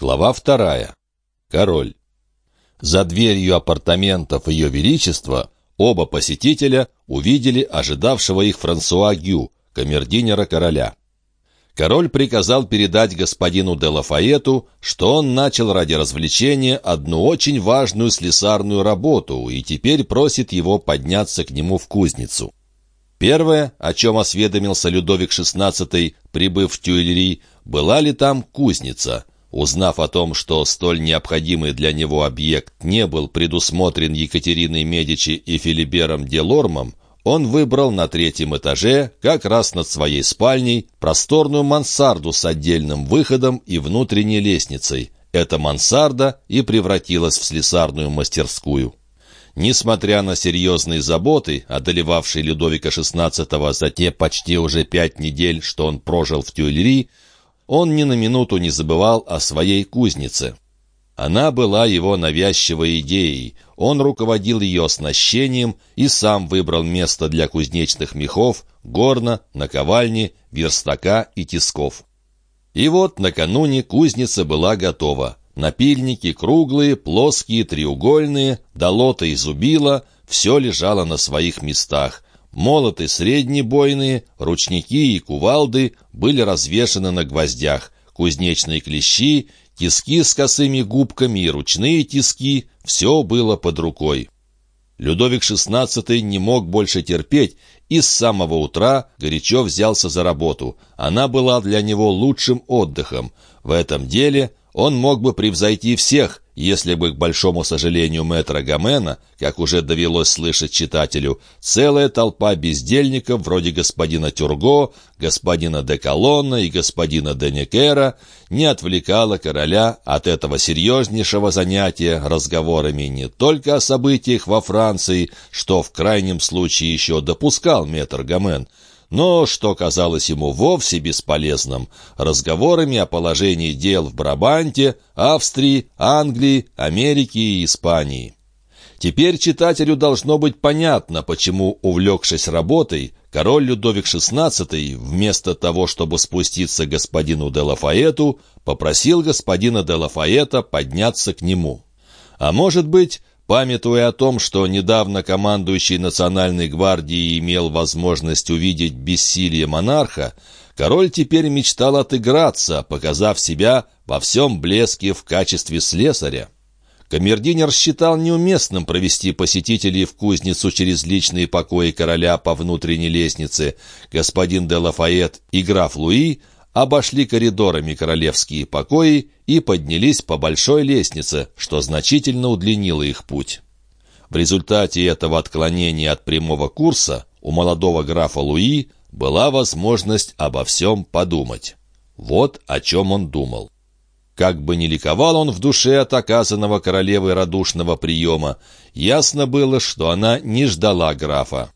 Глава вторая. Король. За дверью апартаментов Ее Величества оба посетителя увидели ожидавшего их Франсуа Гю, камердинера короля. Король приказал передать господину де Лафаэту, что он начал ради развлечения одну очень важную слесарную работу и теперь просит его подняться к нему в кузницу. Первое, о чем осведомился Людовик XVI, прибыв в Тюильри, была ли там кузница – Узнав о том, что столь необходимый для него объект не был предусмотрен Екатериной Медичи и Филибером Делормом, он выбрал на третьем этаже, как раз над своей спальней, просторную мансарду с отдельным выходом и внутренней лестницей. Эта мансарда и превратилась в слесарную мастерскую. Несмотря на серьезные заботы, одолевавшие Людовика XVI за те почти уже пять недель, что он прожил в Тюильри, он ни на минуту не забывал о своей кузнице. Она была его навязчивой идеей. Он руководил ее оснащением и сам выбрал место для кузнечных мехов, горна, наковальни, верстака и тисков. И вот накануне кузница была готова. Напильники круглые, плоские, треугольные, долота и зубила — все лежало на своих местах. Молоты среднебойные, ручники и кувалды были развешаны на гвоздях, кузнечные клещи, тиски с косыми губками и ручные тиски — все было под рукой. Людовик XVI не мог больше терпеть и с самого утра горячо взялся за работу. Она была для него лучшим отдыхом. В этом деле он мог бы превзойти всех, если бы, к большому сожалению мэтра Гомена, как уже довелось слышать читателю, целая толпа бездельников вроде господина Тюрго, господина де Колонна и господина де Некера не отвлекала короля от этого серьезнейшего занятия разговорами не только о событиях во Франции, что в крайнем случае еще допускал мэтр Гомен, но, что казалось ему вовсе бесполезным, разговорами о положении дел в Брабанте, Австрии, Англии, Америке и Испании. Теперь читателю должно быть понятно, почему, увлекшись работой, король Людовик XVI, вместо того, чтобы спуститься к господину де Лафаэту, попросил господина де Лафаэта подняться к нему. А может быть, Памятуя о том, что недавно командующий Национальной гвардией имел возможность увидеть бессилие монарха, король теперь мечтал отыграться, показав себя во всем блеске в качестве слесаря. Камердинер считал неуместным провести посетителей в кузницу через личные покои короля по внутренней лестнице. Господин де Лафайет и граф Луи обошли коридорами королевские покои и поднялись по большой лестнице, что значительно удлинило их путь. В результате этого отклонения от прямого курса у молодого графа Луи была возможность обо всем подумать. Вот о чем он думал. Как бы ни ликовал он в душе от оказанного королевой радушного приема, ясно было, что она не ждала графа.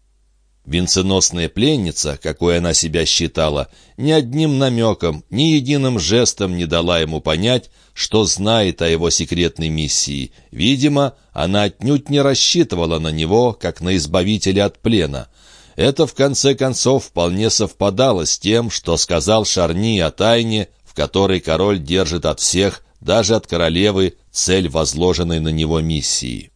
Венценосная пленница, какой она себя считала, ни одним намеком, ни единым жестом не дала ему понять, что знает о его секретной миссии. Видимо, она отнюдь не рассчитывала на него, как на избавителя от плена. Это, в конце концов, вполне совпадало с тем, что сказал Шарни о тайне, в которой король держит от всех, даже от королевы, цель возложенной на него миссии.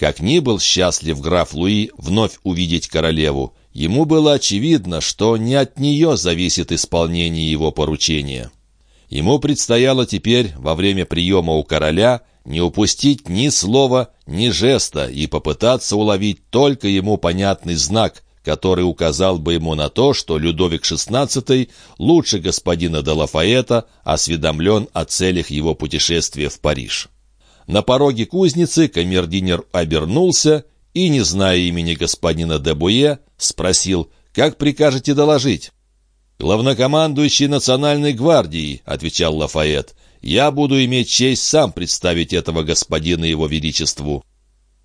Как ни был счастлив граф Луи вновь увидеть королеву, ему было очевидно, что не от нее зависит исполнение его поручения. Ему предстояло теперь, во время приема у короля, не упустить ни слова, ни жеста и попытаться уловить только ему понятный знак, который указал бы ему на то, что Людовик XVI лучше господина де Лафаэта осведомлен о целях его путешествия в Париж. На пороге кузницы камердинер обернулся и, не зная имени господина Дебуе, спросил, «Как прикажете доложить?» «Главнокомандующий национальной гвардии», — отвечал Лафайет. «Я буду иметь честь сам представить этого господина его величеству».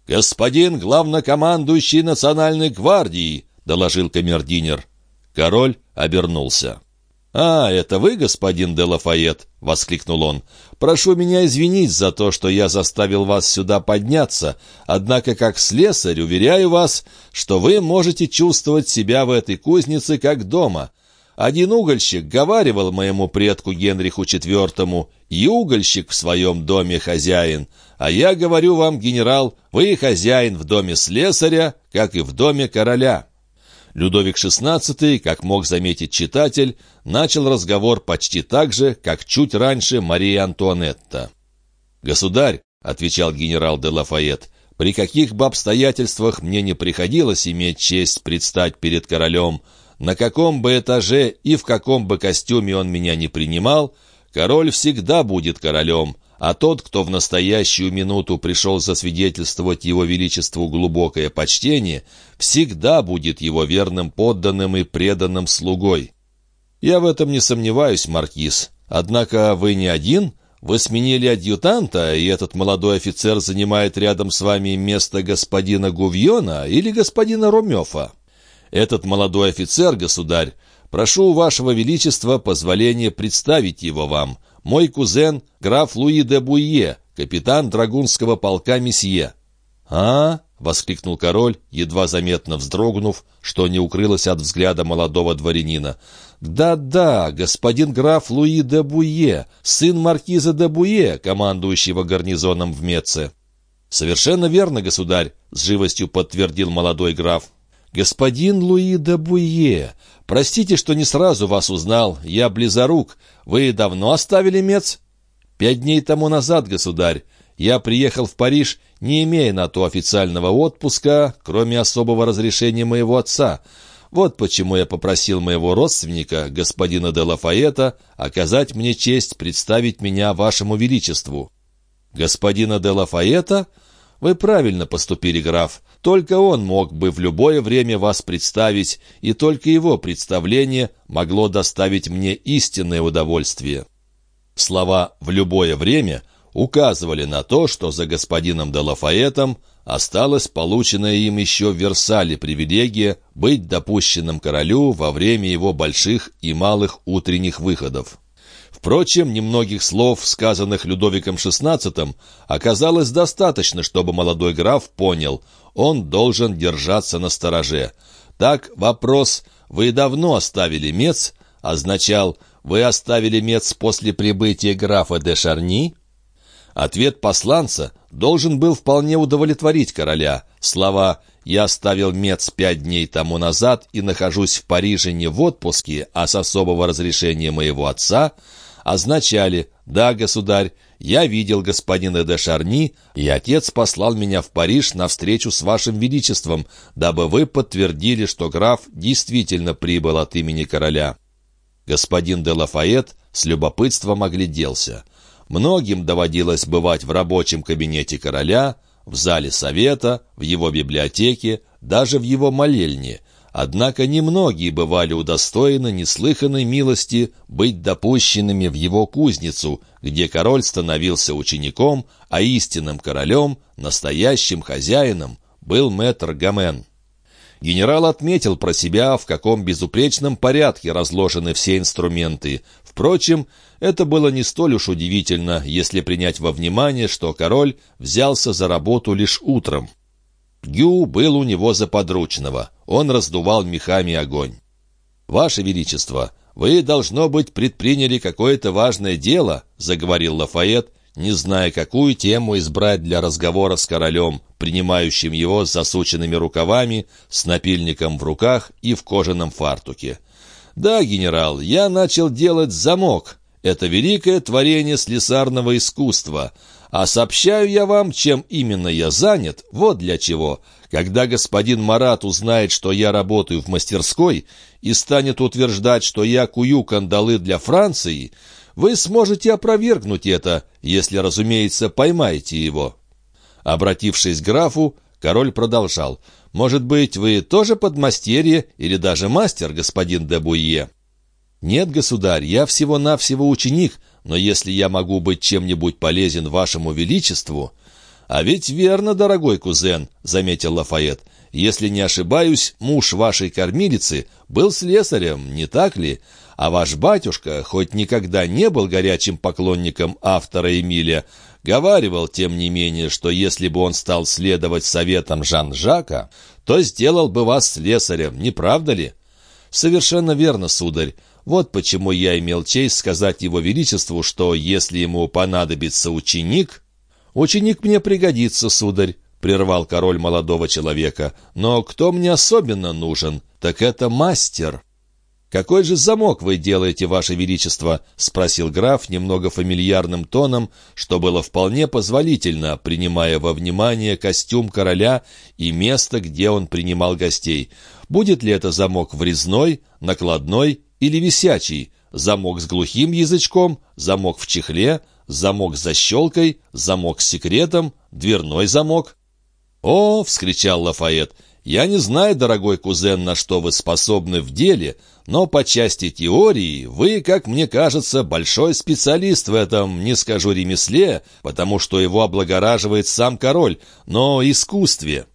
«Господин главнокомандующий национальной гвардии», — доложил камердинер. Король обернулся. «А, это вы, господин де Лафайет?» — воскликнул он. «Прошу меня извинить за то, что я заставил вас сюда подняться, однако как слесарь уверяю вас, что вы можете чувствовать себя в этой кузнице как дома. Один угольщик говаривал моему предку Генриху IV, и угольщик в своем доме хозяин. А я говорю вам, генерал, вы хозяин в доме слесаря, как и в доме короля». Людовик XVI, как мог заметить читатель, начал разговор почти так же, как чуть раньше Мария Антуанетта. «Государь», — отвечал генерал де Лафайет, — «при каких бы обстоятельствах мне не приходилось иметь честь предстать перед королем, на каком бы этаже и в каком бы костюме он меня не принимал, король всегда будет королем, а тот, кто в настоящую минуту пришел засвидетельствовать его величеству глубокое почтение, всегда будет его верным подданным и преданным слугой. Я в этом не сомневаюсь, Маркиз. Однако вы не один, вы сменили адъютанта, и этот молодой офицер занимает рядом с вами место господина Гувьона или господина Ромёфа. Этот молодой офицер, государь, прошу у вашего величества позволения представить его вам. Мой кузен, граф Луи де Буйе, капитан драгунского полка месье». «А?» — воскликнул король, едва заметно вздрогнув, что не укрылось от взгляда молодого дворянина. «Да-да, господин граф Луи де Буе, сын маркиза де Буе, командующего гарнизоном в Меце». «Совершенно верно, государь», — с живостью подтвердил молодой граф. «Господин Луи де Буе, простите, что не сразу вас узнал, я близорук. Вы давно оставили Мец?» «Пять дней тому назад, государь. Я приехал в Париж, не имея на то официального отпуска, кроме особого разрешения моего отца. Вот почему я попросил моего родственника, господина де Лафаэта, оказать мне честь представить меня вашему величеству». «Господина де Лафаэта?» «Вы правильно поступили, граф. Только он мог бы в любое время вас представить, и только его представление могло доставить мне истинное удовольствие». Слова «в любое время» указывали на то, что за господином де Лафаэтом осталась полученная им еще в Версале привилегия быть допущенным королю во время его больших и малых утренних выходов. Впрочем, немногих слов, сказанных Людовиком XVI, оказалось достаточно, чтобы молодой граф понял, он должен держаться на стороже. Так вопрос «Вы давно оставили Мец?» означал «Вы оставили Мец после прибытия графа де Шарни?» Ответ посланца должен был вполне удовлетворить короля. Слова «Я оставил Мец пять дней тому назад и нахожусь в Париже не в отпуске, а с особого разрешения моего отца» означали «Да, государь, я видел господина де Шарни, и отец послал меня в Париж на встречу с вашим величеством, дабы вы подтвердили, что граф действительно прибыл от имени короля». Господин де Лафайет с любопытством огляделся. Многим доводилось бывать в рабочем кабинете короля, в зале совета, в его библиотеке, даже в его молельне – Однако немногие бывали удостоены неслыханной милости быть допущенными в его кузницу, где король становился учеником, а истинным королем, настоящим хозяином, был мэтр Гамен. Генерал отметил про себя, в каком безупречном порядке разложены все инструменты. Впрочем, это было не столь уж удивительно, если принять во внимание, что король взялся за работу лишь утром. Гю был у него за подручного. Он раздувал мехами огонь. «Ваше Величество, вы, должно быть, предприняли какое-то важное дело», — заговорил Лафайет, не зная, какую тему избрать для разговора с королем, принимающим его с засученными рукавами, с напильником в руках и в кожаном фартуке. «Да, генерал, я начал делать замок. Это великое творение слесарного искусства. А сообщаю я вам, чем именно я занят, вот для чего. Когда господин Марат узнает, что я работаю в мастерской, и станет утверждать, что я кую кандалы для Франции, вы сможете опровергнуть это, если, разумеется, поймаете его». Обратившись к графу, король продолжал. «Может быть, вы тоже подмастерье или даже мастер, господин де Буйе?» «Нет, государь, я всего-навсего ученик, но если я могу быть чем-нибудь полезен вашему величеству...» «А ведь верно, дорогой кузен», — заметил Лафайет. «Если не ошибаюсь, муж вашей кормилицы был слесарем, не так ли? А ваш батюшка, хоть никогда не был горячим поклонником автора Эмиля, говаривал, тем не менее, что если бы он стал следовать советам Жан-Жака, то сделал бы вас слесарем, не правда ли?» «Совершенно верно, сударь. Вот почему я имел честь сказать его величеству, что если ему понадобится ученик...» «Ученик мне пригодится, сударь», — прервал король молодого человека. «Но кто мне особенно нужен, так это мастер». «Какой же замок вы делаете, Ваше Величество?» — спросил граф немного фамильярным тоном, что было вполне позволительно, принимая во внимание костюм короля и место, где он принимал гостей. «Будет ли это замок врезной, накладной или висячий? Замок с глухим язычком, замок в чехле, замок с защелкой, замок с секретом, дверной замок?» «О!» — вскричал Лафайет. «Я не знаю, дорогой кузен, на что вы способны в деле, но по части теории вы, как мне кажется, большой специалист в этом, не скажу ремесле, потому что его облагораживает сам король, но искусстве».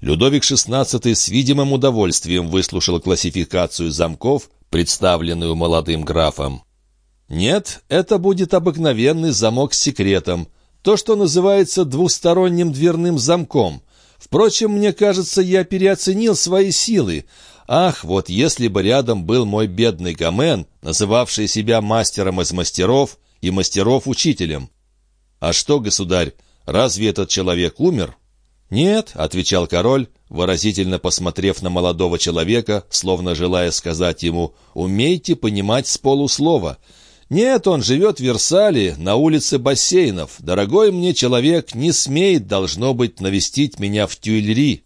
Людовик XVI с видимым удовольствием выслушал классификацию замков, представленную молодым графом. «Нет, это будет обыкновенный замок с секретом, то, что называется двусторонним дверным замком. Впрочем, мне кажется, я переоценил свои силы. Ах, вот если бы рядом был мой бедный Гомен, называвший себя мастером из мастеров и мастеров учителем. А что, государь, разве этот человек умер? «Нет», — отвечал король, выразительно посмотрев на молодого человека, словно желая сказать ему «умейте понимать с полуслова». «Нет, он живет в Версале, на улице бассейнов. Дорогой мне человек не смеет, должно быть, навестить меня в Тюильри».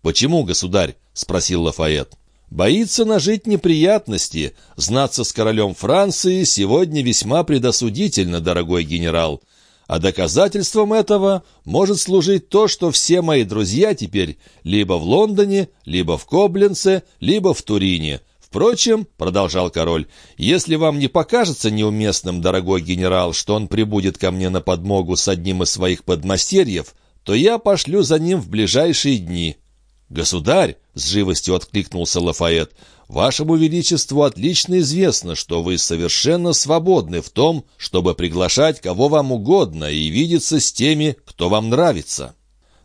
«Почему, государь?» — спросил Лафайет. «Боится нажить неприятности. Знаться с королем Франции сегодня весьма предосудительно, дорогой генерал. А доказательством этого может служить то, что все мои друзья теперь либо в Лондоне, либо в Кобленце, либо в Турине. «Впрочем, — продолжал король, — если вам не покажется неуместным, дорогой генерал, что он прибудет ко мне на подмогу с одним из своих подмастерьев, то я пошлю за ним в ближайшие дни». «Государь!» — с живостью откликнулся Лафайет. «Вашему Величеству отлично известно, что вы совершенно свободны в том, чтобы приглашать кого вам угодно и видеться с теми, кто вам нравится».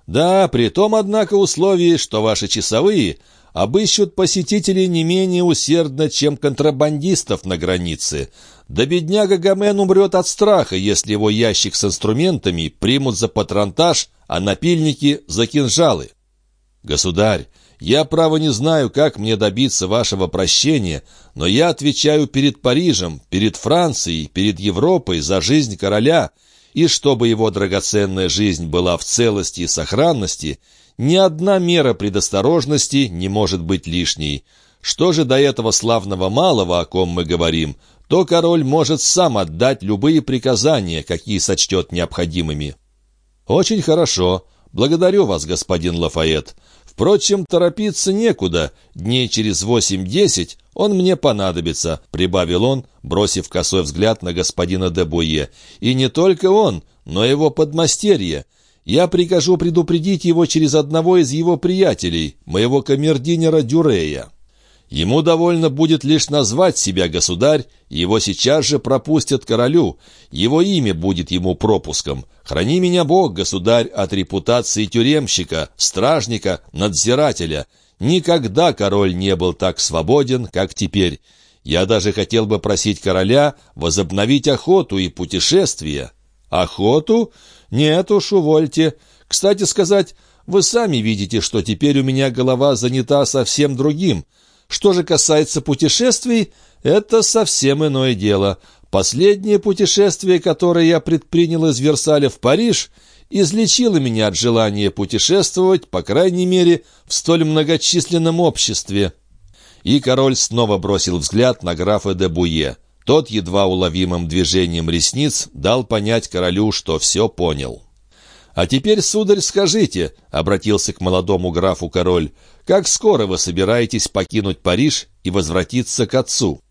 «Да, при том, однако, условии, что ваши часовые обыщут посетителей не менее усердно, чем контрабандистов на границе. Да бедняга Гомен умрет от страха, если его ящик с инструментами примут за патронтаж, а напильники — за кинжалы. Государь, я, право, не знаю, как мне добиться вашего прощения, но я отвечаю перед Парижем, перед Францией, перед Европой за жизнь короля, и чтобы его драгоценная жизнь была в целости и сохранности — ни одна мера предосторожности не может быть лишней. Что же до этого славного малого, о ком мы говорим, то король может сам отдать любые приказания, какие сочтет необходимыми. Очень хорошо. Благодарю вас, господин Лафайет. Впрочем, торопиться некуда. Дней через восемь-десять он мне понадобится, прибавил он, бросив косой взгляд на господина Дебуе. И не только он, но его подмастерье. Я прикажу предупредить его через одного из его приятелей, моего камердинера Дюрея. Ему довольно будет лишь назвать себя государь, его сейчас же пропустят королю. Его имя будет ему пропуском. Храни меня Бог, государь, от репутации тюремщика, стражника, надзирателя. Никогда король не был так свободен, как теперь. Я даже хотел бы просить короля возобновить охоту и путешествия. Охоту? «Нет уж, увольте. Кстати сказать, вы сами видите, что теперь у меня голова занята совсем другим. Что же касается путешествий, это совсем иное дело. Последнее путешествие, которое я предпринял из Версаля в Париж, излечило меня от желания путешествовать, по крайней мере, в столь многочисленном обществе». И король снова бросил взгляд на графа де Буе. Тот едва уловимым движением ресниц дал понять королю, что все понял. «А теперь, сударь, скажите», — обратился к молодому графу король, «как скоро вы собираетесь покинуть Париж и возвратиться к отцу?»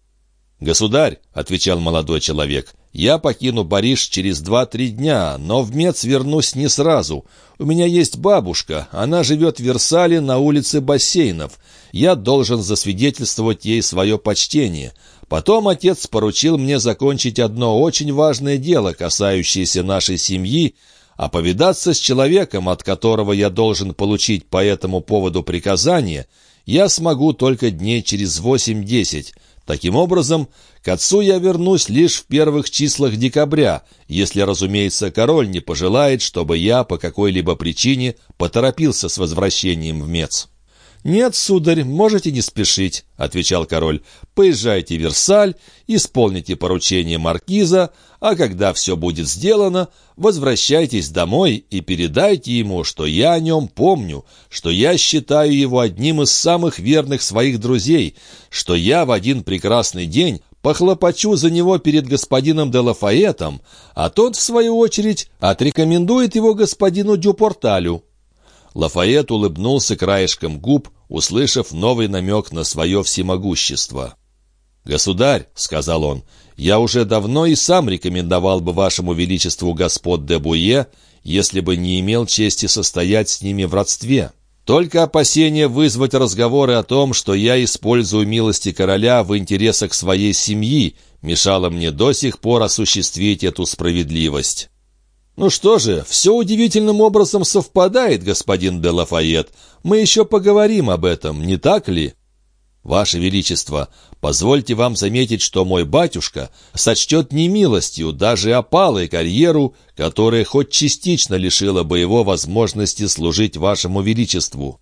«Государь», — отвечал молодой человек, — «я покину Париж через два-три дня, но в Мец вернусь не сразу. У меня есть бабушка, она живет в Версале на улице Бассейнов. Я должен засвидетельствовать ей свое почтение. Потом отец поручил мне закончить одно очень важное дело, касающееся нашей семьи, а повидаться с человеком, от которого я должен получить по этому поводу приказание, я смогу только дней через восемь-десять. Таким образом, к отцу я вернусь лишь в первых числах декабря, если, разумеется, король не пожелает, чтобы я по какой-либо причине поторопился с возвращением в Мец. «Нет, сударь, можете не спешить», — отвечал король. «Поезжайте в Версаль, исполните поручение маркиза, а когда все будет сделано, возвращайтесь домой и передайте ему, что я о нем помню, что я считаю его одним из самых верных своих друзей, что я в один прекрасный день похлопочу за него перед господином де Лафаэтом, а тот, в свою очередь, отрекомендует его господину Дюпорталю». Лафайет улыбнулся краешком губ, услышав новый намек на свое всемогущество. «Государь», — сказал он, — «я уже давно и сам рекомендовал бы вашему величеству господ де Буе, если бы не имел чести состоять с ними в родстве. Только опасение вызвать разговоры о том, что я использую милости короля в интересах своей семьи, мешало мне до сих пор осуществить эту справедливость». «Ну что же, все удивительным образом совпадает, господин де Лафайет. Мы еще поговорим об этом, не так ли?» «Ваше Величество, позвольте вам заметить, что мой батюшка сочтет немилостью даже опалой карьеру, которая хоть частично лишила бы его возможности служить вашему Величеству».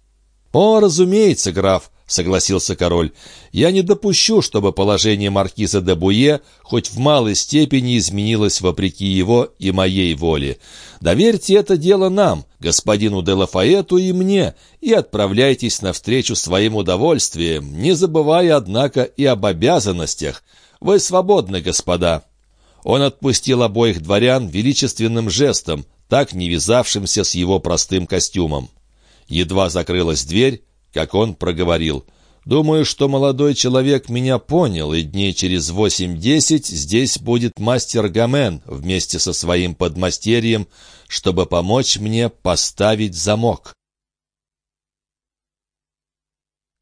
«О, разумеется, граф», — согласился король, — «я не допущу, чтобы положение маркиза де Буе хоть в малой степени изменилось вопреки его и моей воле. Доверьте это дело нам, господину де Лафаэту и мне, и отправляйтесь навстречу своим удовольствием, не забывая, однако, и об обязанностях. Вы свободны, господа». Он отпустил обоих дворян величественным жестом, так не вязавшимся с его простым костюмом. Едва закрылась дверь, как он проговорил. «Думаю, что молодой человек меня понял, и дней через восемь-десять здесь будет мастер Гамен вместе со своим подмастерьем, чтобы помочь мне поставить замок».